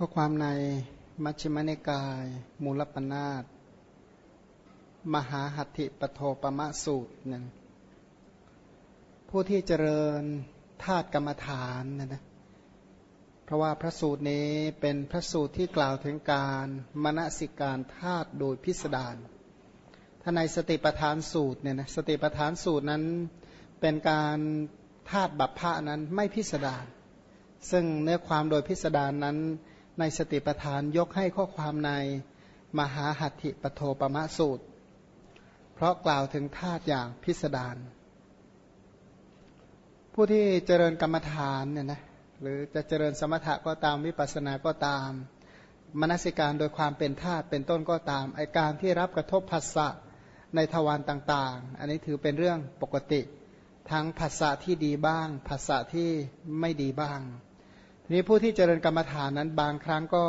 ข้อความในมัชฌิมนิกาย มูลปนาตมหาหัตถิปโทปมะสูตรนั่นผู้ที่เจริญธาตุกรรมฐานนะนะเพราะว่าพระสูตรนี้เป็นพระสูตรที่กล่าวถึงการมณสิการธาตุโดยพิสดารถ้าในสติปทานสูตรเนี่ยนะสติปทานสูตรนั้นเป็นการธาตุบัพพะนั้นไม่พิสดารซึ่งเนื้อความโดยพิสดารนั้น ในสติปทานยกให้ข้อความในมหาหัตถิปโทปมะสูตร เพราะกล่าวถึงธาตุอย่างพิสดารผู้ที่เจริญกรรมฐานเนี่ยนะหรือจะเจริญสมถะก็ตามวิปัสสนาก็ตาม มนสิการโดยความเป็นธาตุเป็นต้นก็ตามไอการที่รับกระทบผัสสะในทวารต่างๆ อันนี้ถือเป็นเรื่องปกติ ทั้งผัสสะที่ดีบ้างผัสสะที่ไม่ดีบ้าง นี้ผู้ที่เจริญกรรมฐานนั้นบางครั้งก็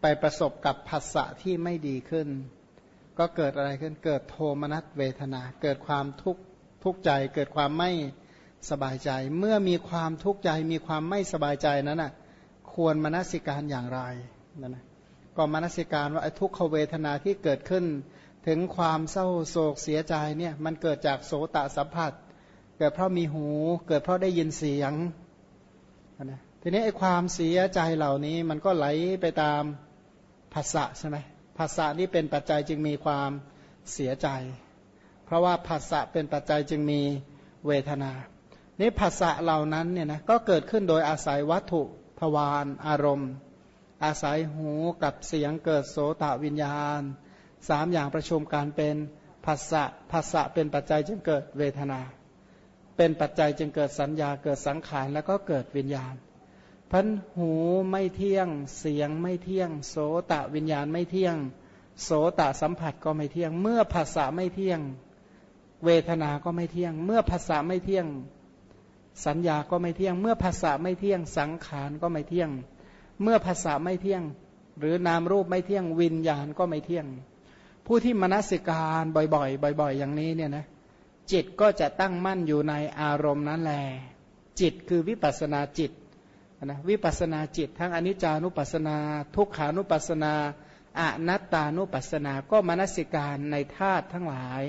ไปประสบกับผัสสะที่ไม่ดีขึ้น ก็เกิดอะไรขึ้นเกิดโทมนัสเวทนา เกิดความทุกข์ทุกใจ เกิดความไม่สบายใจ เมื่อมีความทุกข์ใจมีความไม่สบายใจนั้นน่ะควรมนสิการอย่างไรนั่นนะก็มนสิการว่าทุกขเวทนาที่เกิดขึ้น ถึงความเศร้าโศกเสียใจเนี่ยมันเกิดจากโสตสัมผัส เกิดเพราะมีหู เกิดเพราะได้ยินเสียงนะ ทีนี้ไอ้ความเสียใจเหล่านี้มันก็ไหลไปตามภาษะใช่ไหมภาษะนี่เป็นปัจจัยจึงมีความเสียใจ เพราะว่าภาษะเป็นปัจจัยจึงมีเวทนา นี้ภาษะเหล่านั้นเนี่ยนะก็เกิดขึ้นโดยอาศัยวัตถุทวารอารมณ์ อาศัยหูกับเสียงเกิดโสตวิญญาณสามอย่างประชุมการเป็นภาษะภาษะเป็นปัจจัยจึงเกิดเวทนา เป็นปัจจัยจึงเกิดสัญญาเกิดสังขารแล้วก็เกิดวิญญาณ พันหูไม่เที่ยง เสียงไม่เที่ยง โสตะวิญญาณไม่เที่ยง โสตะสัมผัสก็ไม่เที่ยง เมื่อภาษาไม่เที่ยง เวทนา ก็ไม่เที่ยง เมื่อภาษาไม่เที่ยง สัญญาก็ไม่เที่ยง เมื่อภาษาไม่เที่ยง สังขารก็ไม่เที่ยง เมื่อภาษาไม่เที่ยง หรือนามรูปไม่เที่ยง วิญญาณก็ไม่เที่ยง ผู้ที่มนสิการบ่อยๆ บ่อย ๆ อย่างนี้เนี่ยนะจิตก็จะตั้งมั่นอยู่ในอารมณ์นั้นแหละจิตคือวิปัสนาจิต นะวิปัสนาจิต ทั้งอนิจจานุปัสนา ทุกขานุปัสนาอนัตตานุปัสนา ก็มนสิการในธาตุทั้งหลาย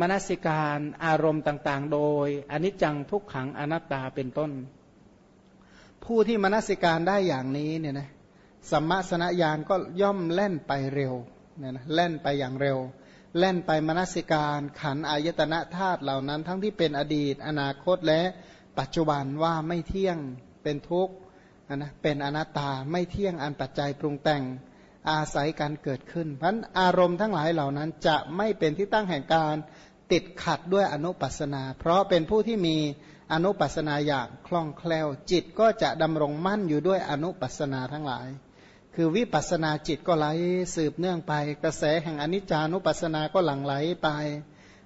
มนสิการอารมณ์ต่างๆ โดยอนิจจังทุกขังอนัตตาเป็นต้น ผู้ที่มนสิการได้อย่างนี้เนี่ยนะสัมมาสนญาณก็ย่อมเล่นไปเร็วเนี่ยนะเล่นไปอย่างเร็วเล่นไปมนสิการขันอายตนะธาตุเหล่านั้น ทั้งที่เป็นอดีต อนาคตและปัจจุบันว่าไม่เที่ยง เป็นทุกข์นะเป็นอนัตตาไม่เที่ยงอันปัจจัยปรุงแต่งอาศัยการเกิดขึ้นเพราะอารมณ์ทั้งหลายเหล่านั้นจะไม่เป็นที่ตั้งแห่งการติดขัดด้วยอนุปัสนา เพราะเป็นผู้ที่มีอนุปัสนาอย่างคล่องแคล่ว จิตก็จะดำรงมั่นอยู่ด้วยอนุปัสนาทั้งหลาย คือวิปัสนาจิตก็ไหลสืบเนื่องไป กระแสแห่งอนิจจานุปัสนาก็หลั่งไหลไป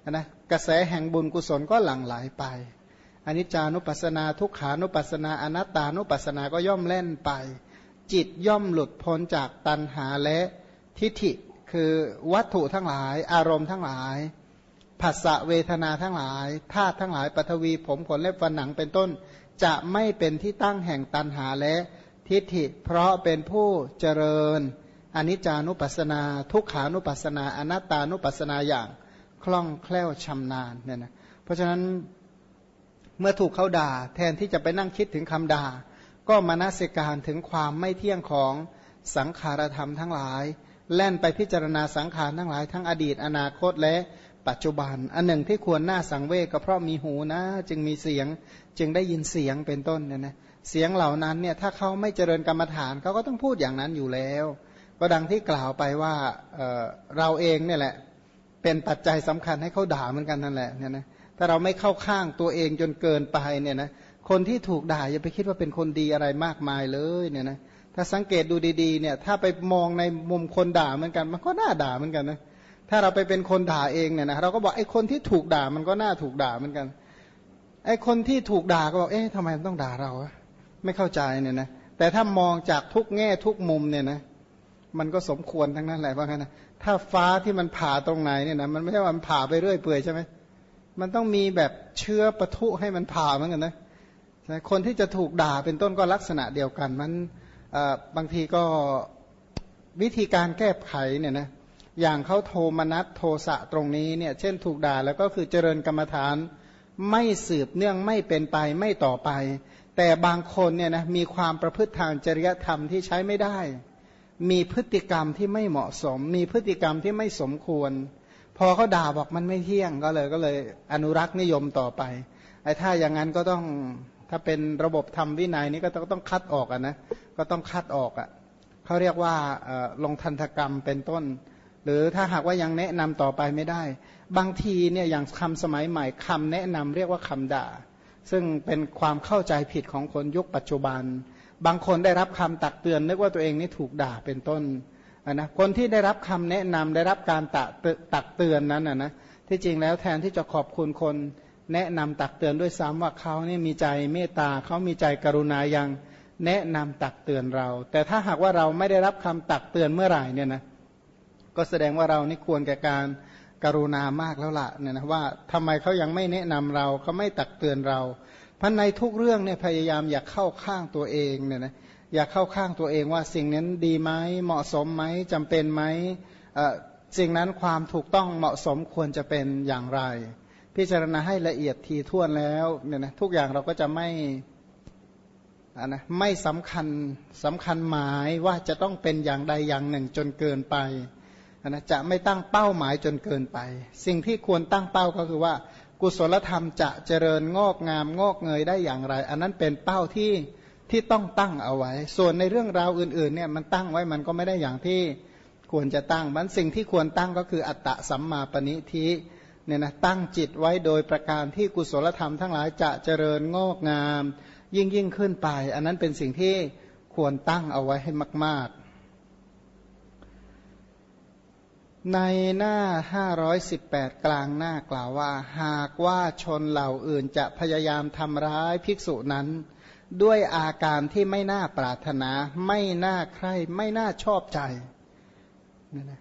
นะกระแสแห่งบุญกุศลก็หลั่งไหลไป อนิจจานุปัสสนาทุกขานุปัสสนาอนัตตานุปัสสนาก็ย่อมเล่นไป จิตย่อมหลุดพ้นจากตัณหาและทิฏฐิ คือวัตถุทั้งหลาย อารมณ์ทั้งหลายผัสสะเวทนาทั้งหลายธาตุทั้งหลายปฐวีผมขนเล็บฟันหนังเป็นต้น จะไม่เป็นที่ตั้งแห่งตัณหาและทิฏฐิ เพราะเป็นผู้เจริญอนิจจานุปัสสนา ทุกขานุปัสสนาอนัตตานุปัสสนาอย่างคล่องแคล่วชำนาญเนี่ยนะเพราะฉะนั้น เมื่อถูกเขาด่า แทนที่จะไปนั่งคิดถึงคำด่า ก็มานาสิการถึงความไม่เที่ยงของสังขารธรรมทั้งหลาย แล่นไปพิจารณาสังขารทั้งหลาย ทั้งอดีตอนาคตและปัจจุบัน อันหนึ่งที่ควรหน้าสังเวกก็เพราะมีหูนะ จึงมีเสียงจึงได้ยินเสียงเป็นต้นเนี่ยนะเสียงเหล่านั้นเนี่ยถ้าเขาไม่เจริญกรรมฐานเขาก็ต้องพูดอย่างนั้นอยู่แล้ว ก็ดังที่กล่าวไปว่าเเราเองเนี่ยแหละเป็นปัจจัยสำคัญให้เขาด่าเหมือนกันนั่นแหละเนี่ยนะ ถ้าเราไม่เข้าข้างตัวเองจนเกินไปเนี่ยนะคนที่ถูกด่าอย่าไปคิดว่าเป็นคนดีอะไรมากมายเลยเนี่ยนะถ้าสังเกตดูดีๆเนี่ยถ้าไปมองในมุมคนด่าเหมือนกัน มันก็น่าด่าเหมือนกันนะถ้าเราไปเป็นคนด่าเองเนี่ยนะเราก็บอกไอ้คนที่ถูกด่ามันก็น่าถูกด่าเหมือนกันไอ้คนที่ถูกด่าก็บอกเอ๊ะทำไมต้องด่าเราไม่เข้าใจเนี่ยนะแต่ถ้ามองจากทุกแง่ทุกมุมเนี่ยนะมันก็สมควรทั้งนั้นแหละว่างั้นนะถ้าฟ้าที่มันผ่าตรงไหนเนี่ยนะมันไม่ใช่ว่ามันผ่าไปเรื่อยเปื่อยใช่ไหม มันต้องมีแบบเชื้อปะทุให้มันผ่าเหมือนกันนะคนที่จะถูกด่าเป็นต้นก็ลักษณะเดียวกันมันบางทีก็วิธีการแก้ไขเนี่ยนะอย่างเขาโทมนัสโทสะตรงนี้เนี่ยเช่นถูกด่าแล้วก็คือเจริญกรรมฐานไม่สืบเนื่องไม่เป็นไปไม่ต่อไป แต่บางคนเนี่ยนะมีความประพฤติทางจริยธรรมที่ใช้ไม่ได้ มีพฤติกรรมที่ไม่เหมาะสม มีพฤติกรรมที่ไม่สมควร พอเขาด่าบอกมันไม่เที่ยงก็เลยก็เลยอนุรักษ์นิยมต่อไปไอ้ถ้าอย่างนั้นก็ต้องถ้าเป็นระบบธรรมวินัยนี้ก็ต้องต้องคัดออกอะนะก็ต้องคัดออกอะเขาเรียกว่าลงทันตกรรมเป็นต้น หรือถ้าหากว่ายังแนะนำต่อไปไม่ได้ บางทีเนี่ยอย่างคำสมัยใหม่คำแนะนำเรียกว่าคำด่า ซึ่งเป็นความเข้าใจผิดของคนยุคปัจจุบัน บางคนได้รับคำตักเตือนนึกว่าตัวเองนี่ถูกด่าเป็นต้น นะคนที่ได้รับคำแนะนำได้รับการตักตักเตือนนั้นนะนะที่จริงแล้วแทนที่จะขอบคุณคนแนะนำตักเตือนด้วยซ้ำว่าเขาเนี่ยมีใจเมตตาเขามีใจกรุณายังแนะนำตักเตือนเรา แต่ถ้าหากว่าเราไม่ได้รับคำตักเตือนเมื่อไหร่เนี่ยนะก็แสดงว่าเรานี่ควรแก่การกรุณามากแล้วล่ะเนี่ยนะว่าทำไมเขายังไม่แนะนำเราเขาไม่ตักเตือนเราพันในทุกเรื่องเนี่ยพยายามอย่าเข้าข้างตัวเองเนี่ยนะ อย่าเข้าข้างตัวเองว่าสิ่งนั้นดีไหมเหมาะสมไหมจำเป็นไหมสิ่งนั้นความถูกต้องเหมาะสมควรจะเป็นอย่างไร พิจารณาให้ละเอียดทีท่วนแล้วเนี่ยนะทุกอย่างเราก็จะไม่นะไม่สำคัญสำคัญหมายว่าจะต้องเป็นอย่างใดอย่างหนึ่งจนเกินไปนะจะไม่ตั้งเป้าหมายจนเกินไป สิ่งที่ควรตั้งเป้าก็คือว่า กุศลธรรมจะเจริญงอกงามงอกเงยได้อย่างไร อันนั้นเป็นเป้าที่ ที่ต้องตั้งเอาไว้ ส่วนในเรื่องราวอื่นๆเนี่ยมันตั้งไว้มันก็ไม่ได้อย่างที่ควรจะตั้งมันสิ่งที่ควรตั้งก็คืออัตตะสัมมาปณิทิเนี่ยนะตั้งจิตไว้โดยประการที่กุศลธรรมทั้งหลายจะเจริญงอกงาม ยิ่งยิ่งขึ้นไป อันนั้นเป็นสิ่งที่ควรตั้งเอาไว้ให้มาก ๆ ในหน้า 518 กลางหน้ากล่าวว่า หากว่าชนเหล่าอื่นจะพยายามทำร้ายภิกษุนั้น ด้วยอาการที่ไม่น่าปรารถนา ไม่น่าใคร่ไม่น่าชอบใจนี่นะ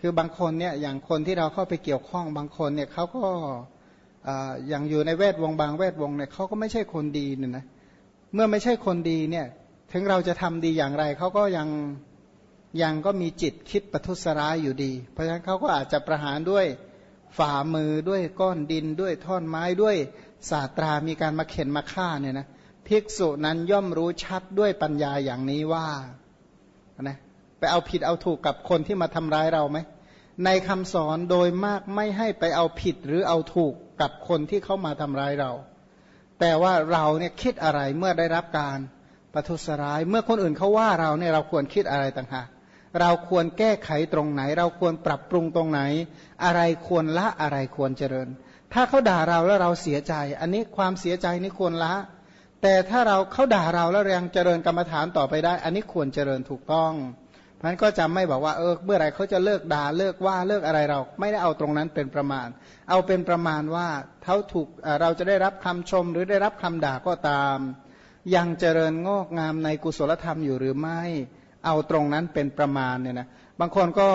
คือบางคนเนี่ยอย่างคนที่เราเข้าไปเกี่ยวข้องบางคนเนี่ยเขาก็อย่างอยู่ในแวดวงบางแวดวงเนี่ยเขาก็ไม่ใช่คนดีเนี่ยนะเมื่อไม่ใช่คนดีเนี่ยถึงเราจะทำดีอย่างไรเขาก็ยังยังก็มีจิตคิดประทุษร้ายอยู่ดี เพราะฉะนั้นเขาก็อาจจะประหารด้วยฝ่ามือด้วยก้อนดินด้วยท่อนไม้ด้วยศาสตรามีการมาเข็นมาฆ่าเนี่ยนะ ภิกษุนั้นย่อมรู้ชัดด้วยปัญญาอย่างนี้ว่านะไปเอาผิดเอาถูกกับคนที่มาทำร้ายเราไหม ในคำสอนโดยมากไม่ให้ไปเอาผิดหรือเอาถูกกับคนที่เขามาทำร้ายเรา แต่ว่าเราเนี่ยคิดอะไรเมื่อได้รับการประทุษร้าย เมื่อคนอื่นเขาว่าเราเนี่ยเราควรคิดอะไรต่างหากเราควรแก้ไขตรงไหน เราควรปรับปรุงตรงไหน อะไรควรละอะไรควรเจริญ ถ้าเขาด่าเราแล้วเราเสียใจ อันนี้ความเสียใจนี่ควรละ แต่ถ้าเราเขาด่าเราแล้วยังเจริญกรรมฐานต่อไปได้ อันนี้ควรเจริญถูกต้องพราะนั้นก็จะไม่บอกว่าเออเมื่อไรเขาจะเลิกด่าเลิกว่าเลิกอะไรเรา ไม่ได้เอาตรงนั้นเป็นประมาณ เอาเป็นประมาณว่าเขาถูกเราจะได้รับคำชมหรือได้รับคำด่าก็ตาม ยังเจริญงอกงามในกุศลธรรมอยู่หรือไม่ เอาตรงนั้นเป็นประมาณเนี่ยนะบางคนก็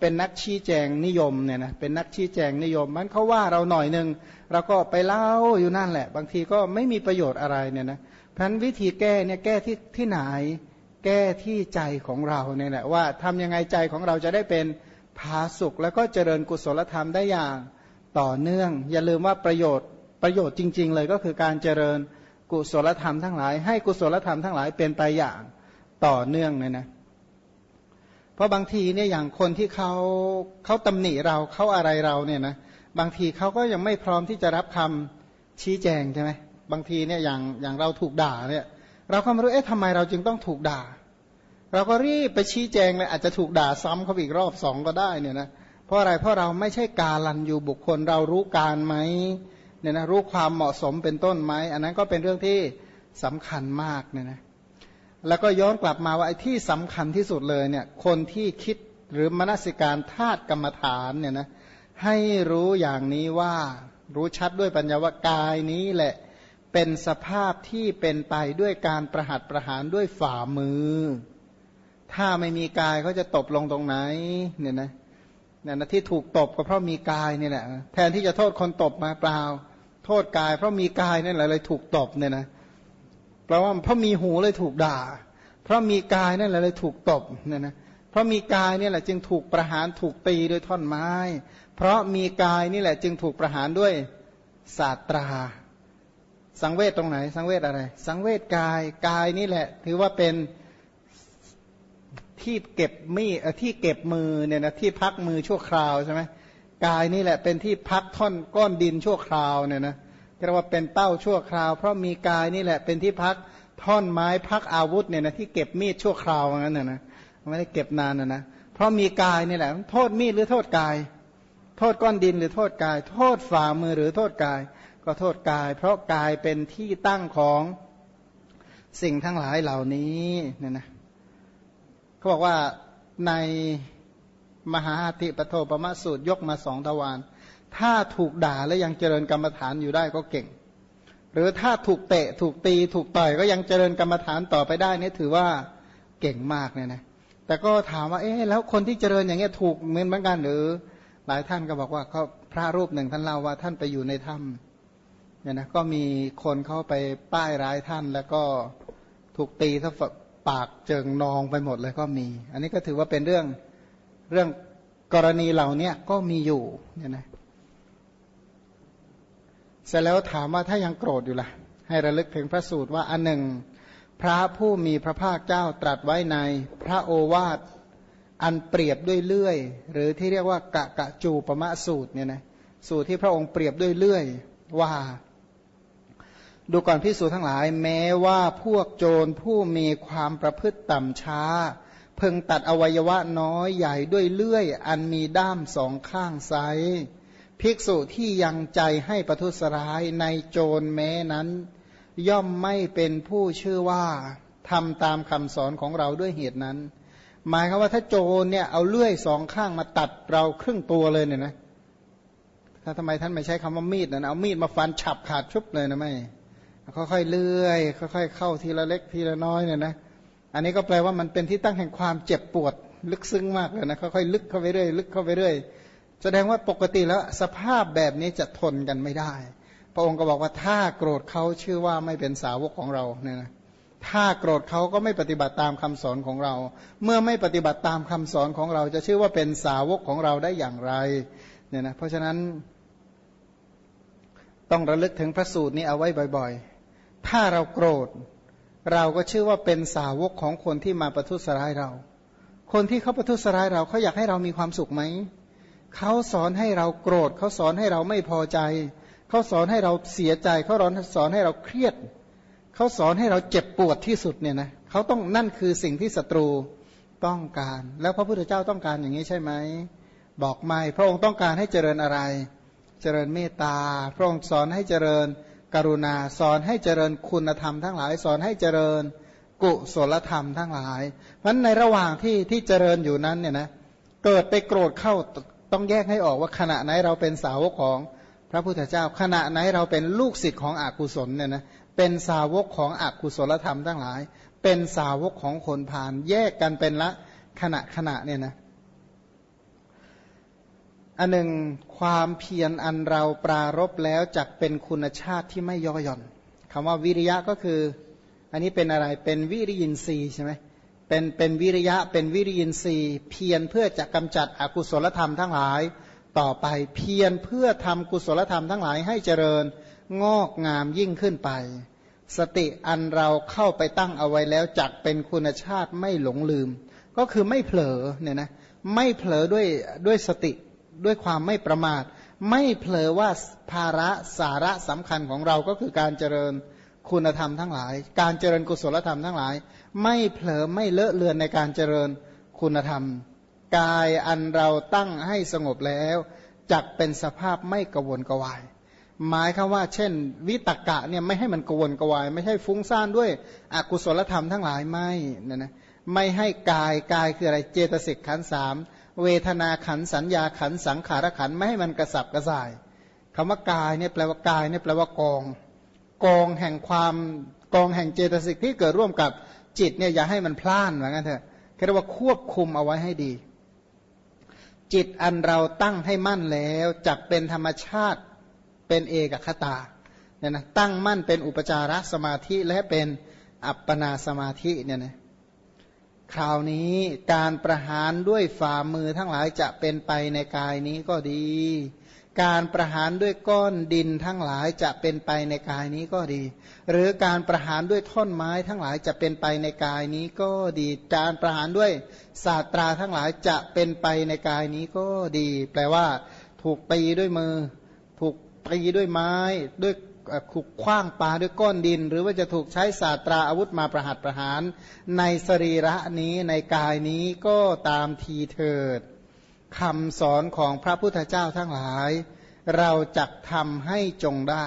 เป็นนักชี้แจงนิยมเนี่ยนะเป็นนักชี้แจงนิยม มันเขาว่าเราหน่อยหนึ่งเราก็ไปเล่าอยู่นั่นแหละ บางทีก็ไม่มีประโยชน์อะไรเนี่ยนะเพราะนั้นวิธีแก้เนี่ยแก้ที่ที่ไหน แก้ที่ใจของเราเนี่ยแหละว่าทำยังไงใจของเราจะได้เป็นผาสุกแล้วก็เจริญกุศลธรรมได้อย่างต่อเนื่อง อย่าลืมว่าประโยชน์ประโยชน์จริง ๆ เลยก็คือการเจริญกุศลธรรมทั้งหลาย ให้กุศลธรรมทั้งหลายเป็นไปอย่างต่อเนื่องเลยนะ เพราะบางทีเนี่ยอย่างคนที่เขาเขาตำหนิเราเขาอะไรเราเนี่ยนะบางทีเขาก็ยังไม่พร้อมที่จะรับคำชี้แจงใช่ไหมบางทีเนี่ยอย่างอย่างเราถูกด่าเนี่ยเราก็ไม่รู้เอ๊ะทำไมเราจึงต้องถูกด่า เราก็รีบไปชี้แจงเลยอาจจะถูกด่าซ้ำเขาอีกรอบสองก็ได้เนี่ยนะเพราะอะไรเพราะเราไม่ใช่กาลันอยู่บุคคลเรารู้การไหมเนี่ยนะรู้ความเหมาะสมเป็นต้นไหมอันนั้นก็เป็นเรื่องที่สำคัญมากเนี่ยนะ แล้วก็ย้อนกลับมาว่าไอ้ที่สำคัญที่สุดเลยเนี่ยคนที่คิดหรือมนสิการธาตุกรรมฐานเนี่ยนะให้รู้อย่างนี้ว่ารู้ชัดด้วยปัญญาว่ากายนี้แหละเป็นสภาพที่เป็นไปด้วยการประหัตประหารด้วยฝ่ามือ ถ้าไม่มีกายเขาจะตบลงตรงไหนเนี่ยนะเนี่ยนะที่ถูกตบก็เพราะมีกายนี่แหละแทนที่จะโทษคนตบมาเปล่า โทษกายเพราะมีกายนี่แหละเลยถูกตบเนี่ยนะ แปลว่าเพราะมีหูเลยถูกด่า เพราะมีกายนั่นแหละเลยถูกตบเนี่ยนะเพราะมีกายนี่แหละจึงถูกประหารถูกตีด้วยท่อนไม้ เพราะมีกายนี่แหละจึงถูกประหารด้วยศาสตรา สังเวชตรงไหน สังเวชอะไร สังเวชกายกายนี่แหละ ถือว่าเป็นที่เก็บมีที่เก็บมือเนี่ยนะที่พักมือชั่วคราวใช่ไหมกายนี่แหละเป็นที่พักท่อนก้อนดินชั่วคราวเนี่ยนะ เรียกว่าเป็นเต้าชั่วคราว เพราะมีกายนี่แหละเป็นที่พักท่อนไม้พักอาวุธเนี่ยนะที่เก็บมีดชั่วคราวงั้นนะนะไม่ได้เก็บนานนะนะเพราะมีกายนี่แหละ โทษมีดหรือโทษกาย โทษก้อนดินหรือโทษกาย โทษฝ่ามือหรือโทษกาย ก็โทษกาย เพราะกายเป็นที่ตั้งของสิ่งทั้งหลายเหล่านี้เนี่ยนะเขาบอกว่าในมหาธิปโทปมะสูตรยกมาสองทวาร ถ้าถูกด่าแล้วยังเจริญกรรมฐานอยู่ได้ก็เก่ง หรือถ้าถูกเตะถูกตีถูกต่อยก็ยังเจริญกรรมฐานต่อไปได้นี่ถือว่าเก่งมากเนี่ยนะแต่ก็ถามว่าเอ๊ะแล้วคนที่เจริญอย่างเงี้ยถูกเหมือนเหมือนกันหรือ หลายท่านก็บอกว่าเขาพระรูปหนึ่งท่านเล่าว่าท่านไปอยู่ในถ้ำเนี่ยนะก็มีคนเข้าไปป้ายร้ายท่านแล้วก็ถูกตีถ้าปากเจิงนองไปหมดเลยก็มี อันนี้ก็ถือว่าเป็นเรื่องเรื่องกรณีเหล่านี้ก็มีอยู่เนี่ยนะ เสร็จแล้วถามว่าถ้ายังโกรธอยู่ล่ะ ให้ระลึกถึงพระสูตรว่าอันหนึ่ง พระผู้มีพระภาคเจ้าตรัสไว้ในพระโอวาทอันเปรียบด้วยเลื่อย หรือที่เรียกว่ากะกะจูปมะสูตรเนี่ยนะสูตรที่พระองค์เปรียบด้วยเลื่อยว่า ดูก่อนพิสูจทั้งหลาย แม้ว่าพวกโจรผู้มีความประพฤติต่ำช้า เพึงตัดอวัยวะน้อยใหญ่ด้วยเลื่อย อันมีด้ามสองข้างไซ ภิกษุที่ยังใจให้ประทุษร้ายในโจรแม้นั้น ย่อมไม่เป็นผู้ชื่อว่าทำตามคำสอนของเราด้วยเหตุนั้น หมายคือว่าถ้าโจรเนี่ยเอาเลื่อยสองข้างมาตัดเราครึ่งตัวเลยเนี่ยนะถ้าทำไมท่านไม่ใช้คำว่ามีดนะเอามีดมาฟันฉับขาดชุบเลยนะไม่ค่อยๆเลื่อยค่อยๆเข้าทีละเล็กทีละน้อยเนี่ยนะอันนี้ก็แปลว่ามันเป็นที่ตั้งแห่งความเจ็บปวด ลึกซึ้งมากเลยนะค่อยๆลึกเข้าไปเรื่อยลึกเข้าไปเรื่อย แสดงว่าปกติแล้วสภาพแบบนี้จะทนกันไม่ได้ พระองค์ก็บอกว่าถ้าโกรธเขาชื่อว่าไม่เป็นสาวกของเราเนี่ยนะถ้าโกรธเขาก็ไม่ปฏิบัติตามคำสอนของเรา เมื่อไม่ปฏิบัติตามคำสอนของเรา จะชื่อว่าเป็นสาวกของเราได้อย่างไรเนี่ยนะเพราะฉะนั้น ต้องระลึกถึงพระสูตรนี้เอาไว้บ่อยๆ ถ้าเราโกรธ เราก็ชื่อว่าเป็นสาวกของคนที่มาประทุษร้ายเรา คนที่เขาประทุษร้ายเราเขาอยากให้เรามีความสุขไหม เขาสอนให้เราโกรธ เขาสอนให้เราไม่พอใจ เขาสอนให้เราเสียใจ เขาสอนให้เราเครียด เขาสอนให้เราเจ็บปวดที่สุดเนี่ยนะเขาต้องนั่นคือสิ่งที่ศัตรูต้องการ แล้วพระพุทธเจ้าต้องการอย่างนี้ใช่ไหมบอกไม่ พระองค์ต้องการให้เจริญอะไร เจริญเมตตา พระองค์สอนให้เจริญกรุณา สอนให้เจริญคุณธรรมทั้งหลาย สอนให้เจริญกุศลธรรมทั้งหลายเพราะในระหว่างที่ที่เจริญอยู่นั้นเนี่ยนะ เกิดไปโกรธเข้า ต้องแยกให้ออกว่าขณะไหนเราเป็นสาวกของพระพุทธเจ้า ขณะไหนเราเป็นลูกศิษย์ของอกุศลเนี่ยนะเป็นสาวกของอกุศลธรรมทั้งหลาย เป็นสาวกของคนผ่าน แยกกันเป็นละขณะขณะเนี่ยนะอันหนึ่งความเพียรอันเราปรารบแล้วจักเป็นคุณชาติที่ไม่ย่อหย่อนคำว่าวิริยะก็คือ อันนี้เป็นอะไรเป็นวิริยินทรีย์ใช่ไหม เป็นเป็นวิริยะเป็นวิริยินทรีย์ เพียรเพื่อจะกำจัดอกุศลธรรมทั้งหลาย ต่อไปเพียรเพื่อทำกุศลธรรมทั้งหลายให้เจริญงอกงามยิ่งขึ้นไป สติอันเราเข้าไปตั้งเอาไว้แล้วจักเป็นคุณชาติไม่หลงลืม ก็คือไม่เผลอเนี่ยนะไม่เผลอด้วยด้วยสติด้วยความไม่ประมาท ไม่เผลอว่าภาระสาระสำคัญของเราก็คือการเจริญ คุณธรรมทั้งหลาย การเจริญกุศลธรรมทั้งหลาย ไม่เผลอไม่เลอะเลือนในการเจริญคุณธรรม กายอันเราตั้งให้สงบแล้วจักเป็นสภาพไม่กวนกวาย หมายคือว่า เช่น วิตกะเนี่ยไม่ให้มันกวนกวาย ไม่ใช่ฟุ้งซ่านด้วยอกุศลธรรมทั้งหลายไม่นะนะไม่ให้กายกายคืออะไรเจตสิกขันสามเวทนาขันสัญญาขันสังขารขันไม่ให้มันกระสับกระส่ายคำว่ากายเนี่ยแปลว่ากายเนี่ยแปลว่ากอง กองแห่งความกองแห่งเจตสิกที่เกิดร่วมกับจิตเนี่ยอย่าให้มันพล่านเหมือนกันเถอะเรียกว่าควบคุมเอาไว้ให้ดี จิตอันเราตั้งให้มั่นแล้วจักเป็นธรรมชาติเป็นเอกคตาเนี่ยนะตั้งมั่นเป็นอุปจารสมาธิและเป็นอัปปนาสมาธิเนี่ยนะคราวนี้การประหารด้วยฝ่ามือทั้งหลายจะเป็นไปในกายนี้ก็ดี การประหารด้วยก้อนดินทั้งหลายจะเป็นไปในกายนี้ก็ดี หรือการประหารด้วยท่อนไม้ทั้งหลายจะเป็นไปในกายนี้ก็ดี การประหารด้วยศาสตราทั้งหลายจะเป็นไปในกายนี้ก็ดี แปลว่าถูกตีด้วยมือ ถูกตีด้วยไม้ด้วยขุกคว้างปาด้วยก้อนดิน หรือว่าจะถูกใช้ศาสตราอาวุธมาประหัตประหาร ในสรีระนี้ในกายนี้ก็ตามทีเถิด คำสอนของพระพุทธเจ้าทั้งหลาย เราจักทำให้จงได้